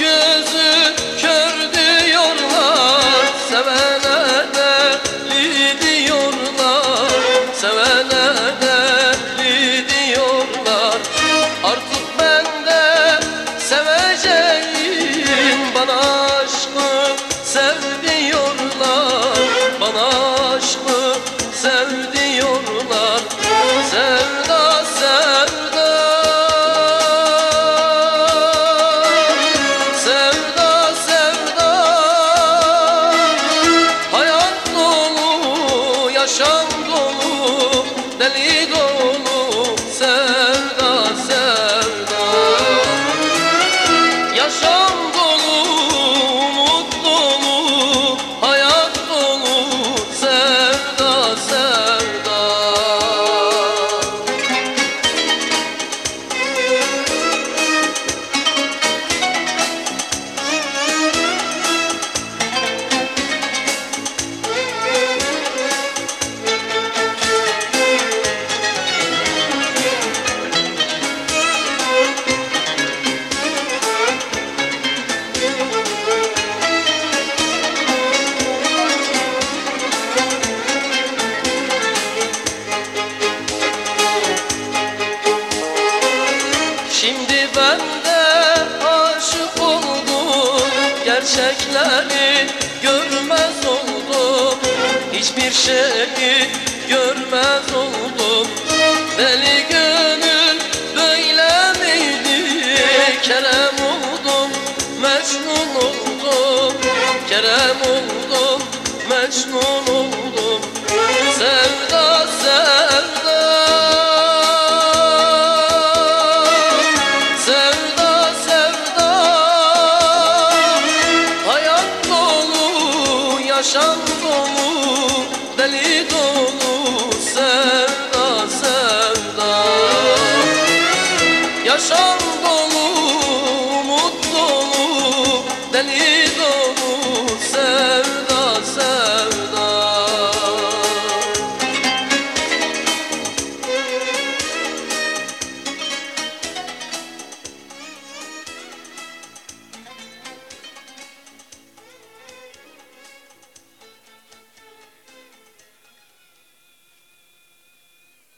gözü kör diyorlar. Sevene deli diyorlar. Sevene deli diyorlar. Artık ben de seveceğim. Bana aşkı sev diyorlar yaşam dolu, deli dolu Şimdi ben de aşık oldum Gerçekleri görmez oldum. Hiçbir şeyi görmez oldum. Deli gönül böyle miydi? Kerem oldum, Mecnun oldum. Kerem oldum, Mecnun oldum حشرتم بل يدور